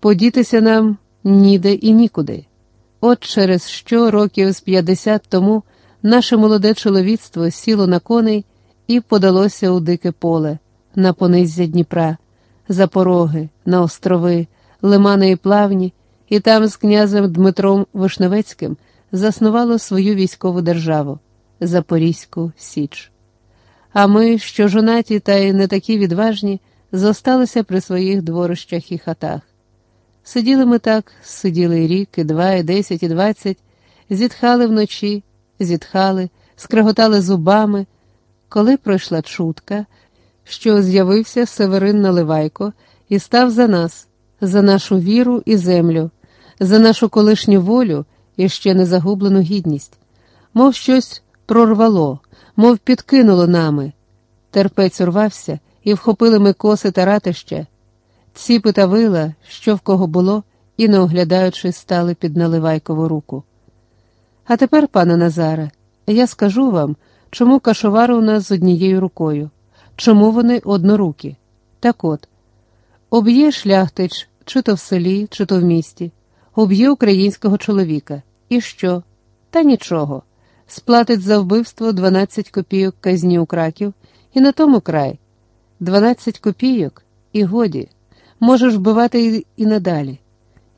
Подітися нам ніде і нікуди. От через що років з 50 тому наше молоде чоловіцтво сіло на коней і подалося у дике поле, на пониззя Дніпра, за пороги, на острови, лимани і плавні, і там з князем Дмитром Вишневецьким заснувало свою військову державу Запорізьку Січ. А ми, що жонаті та й не такі відважні, зосталися при своїх дворищах і хатах. Сиділи ми так, сиділи і рік, і два, і десять, і двадцять, зітхали вночі, зітхали, скреготали зубами, коли пройшла чутка, що з'явився Северин Наливайко і став за нас, за нашу віру і землю, за нашу колишню волю і ще не загублену гідність, мов щось прорвало, мов підкинуло нами. Терпець урвався, і вхопили ми коси та ратище. Ціпи та вила, що в кого було, і, не оглядаючись, стали під наливайкову руку. А тепер, пане Назаре, я скажу вам, чому кашовари у нас з однією рукою, чому вони однорукі. Так от, об'є шляхтич, чи то в селі, чи то в місті, уб'є українського чоловіка. І що? Та нічого. Сплатить за вбивство 12 копійок казні у краків, і на тому край. 12 копійок, і годі, можеш вбивати і надалі.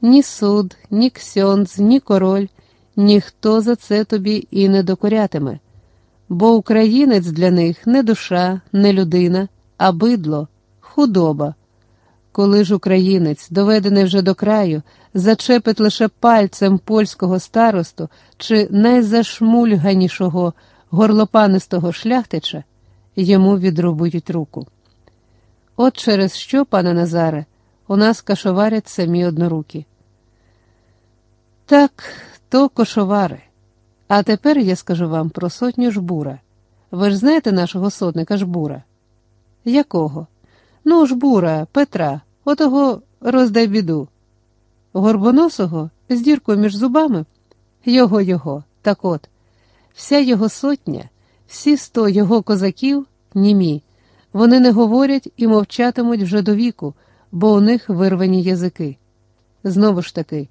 Ні суд, ні ксьондз, ні король, ніхто за це тобі і не докорятиме, бо українець для них не душа, не людина, а бидло, худоба. Коли ж українець, доведений вже до краю, зачепить лише пальцем польського старосту чи найзашмульганішого горлопанистого шляхтича, йому відрубують руку. От через що, пане Назаре, у нас кашоварять самі однорукі. Так, то кошовари. А тепер я скажу вам про сотню жбура. Ви ж знаєте нашого сотника жбура? Якого? Ну, жбура, Петра, отого роздай біду. Горбоносого з діркою між зубами? Його його, так от, вся його сотня, всі сто його козаків німі. Вони не говорять і мовчатимуть вже до віку, бо у них вирвані язики. Знову ж таки,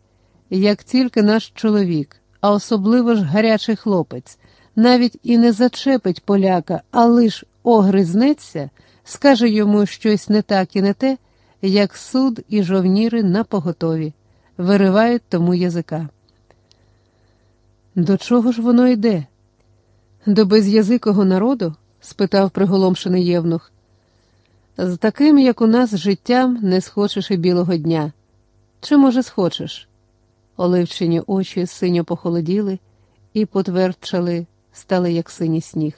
як тільки наш чоловік, а особливо ж гарячий хлопець, навіть і не зачепить поляка, а лиш огризнеться, скаже йому щось не так і не те, як суд і жовніри на поготові, виривають тому язика. До чого ж воно йде? До безязикого народу? спитав приголомшений Євнух. З таким, як у нас, життям не схочеш і білого дня. Чи, може, схочеш? Оливчині очі синьо похолоділи і потвердчали, стали, як синій сніг.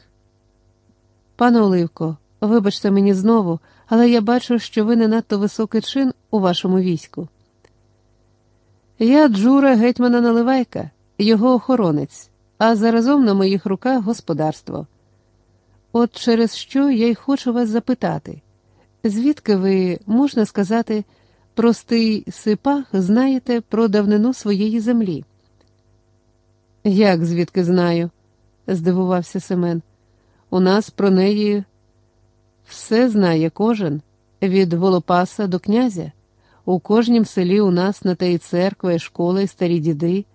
Пане Оливко, вибачте мені знову, але я бачу, що ви не надто високий чин у вашому війську. Я Джура гетьмана Наливайка, його охоронець, а заразом на моїх руках господарство. От через що я й хочу вас запитати, звідки ви, можна сказати, простий сипах знаєте про давнину своєї землі? Як звідки знаю? здивувався Семен. У нас про неї все знає кожен, від Волопаса до князя. У кожнім селі у нас на те і церква, і школа, і старі діди,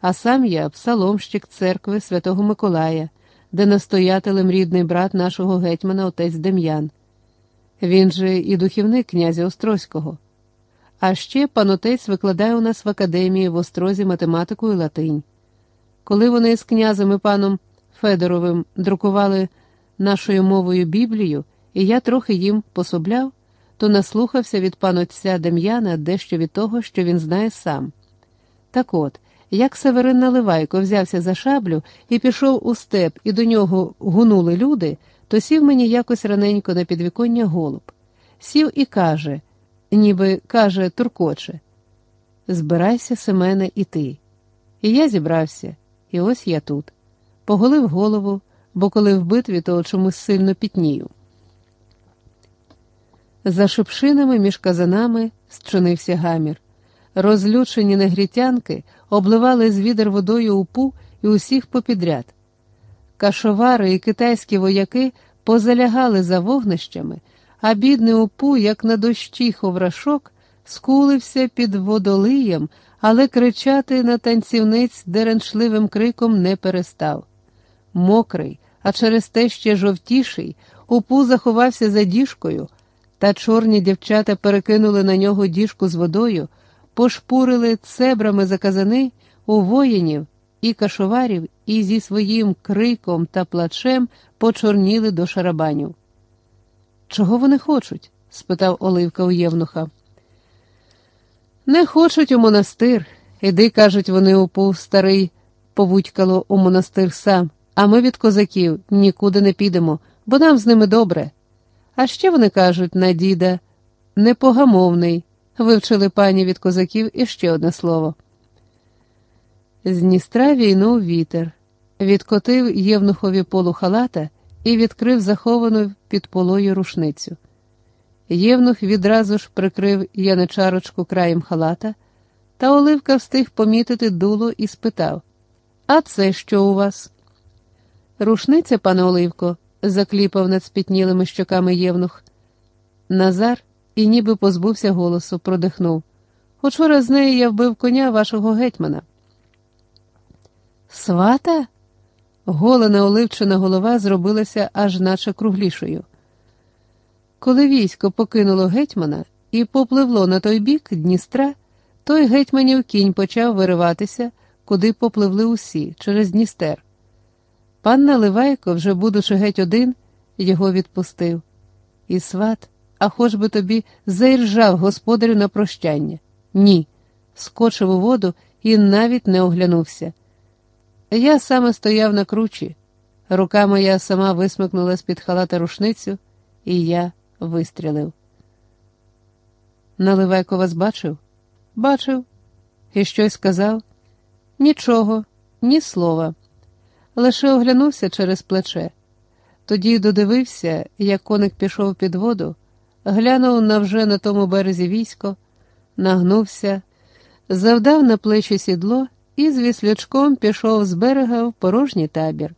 а сам я псаломщик церкви Святого Миколая де настоятелем рідний брат нашого гетьмана отець Дем'ян. Він же і духівник князя Острозького. А ще пан отець викладає у нас в академії в Острозі математику і латинь. Коли вони з князем і паном Федоровим друкували нашою мовою Біблію, і я трохи їм пособляв, то наслухався від панотця Дем'яна дещо від того, що він знає сам. Так от, як Северин Наливайко взявся за шаблю і пішов у степ, і до нього гунули люди, то сів мені якось раненько на підвіконня голуб. Сів і каже, ніби каже, туркоче, збирайся, Семене, і ти. І я зібрався, і ось я тут. Поголив голову, бо коли в битві, то чомусь сильно пітнію. За шипшинами між казанами зчинився гамір. Розлючені негрітянки обливали з відер водою упу і усіх попідряд. Кашовари і китайські вояки позалягали за вогнищами, а бідний упу, як на дощі ховрашок, скулився під водолиєм, але кричати на танцівниць деренчливим криком не перестав. Мокрий, а через те ще жовтіший, упу заховався за діжкою, та чорні дівчата перекинули на нього діжку з водою, пошпурили цебрами за казани у воїнів і кашоварів і зі своїм криком та плачем почорніли до шарабанів. Чого вони хочуть? спитав Оливка у Євнуха. Не хочуть у монастир. Іди, кажуть, вони упув старий повудькало у монастир сам, а ми від козаків нікуди не підемо, бо нам з ними добре. А ще вони кажуть на діда непогамовний, вивчили пані від козаків іще одне слово. З Дністра війнув вітер, відкотив Євнухові полу халата і відкрив заховану під полою рушницю. Євнух відразу ж прикрив яничарочку краєм халата, та Оливка встиг помітити дуло і спитав А це що у вас? Рушниця, пане Оливко, закліпав над спітнілими щоками Євнух. Назар і ніби позбувся голосу, продихнув. Учора з нею я вбив коня вашого гетьмана. Свата? Голена оливчина голова зробилася аж наче круглішою. Коли військо покинуло гетьмана і попливло на той бік Дністра, той гетьманів кінь почав вириватися, куди попливли усі, через Дністер. Пан Наливайко, вже будучи геть один, його відпустив. І сват, а хоч би тобі заіржав господарю на прощання. Ні, скочив у воду і навіть не оглянувся. Я саме стояв на кручі, рука моя сама висмикнула з-під халата рушницю, і я вистрілив. Наливайко вас бачив? Бачив. І щось сказав? Нічого, ні слова. Лише оглянувся через плече. Тоді додивився, як коник пішов під воду, глянув на вже на тому березі військо, нагнувся, завдав на плечі сідло і з віслячком пішов з берега в порожній табір.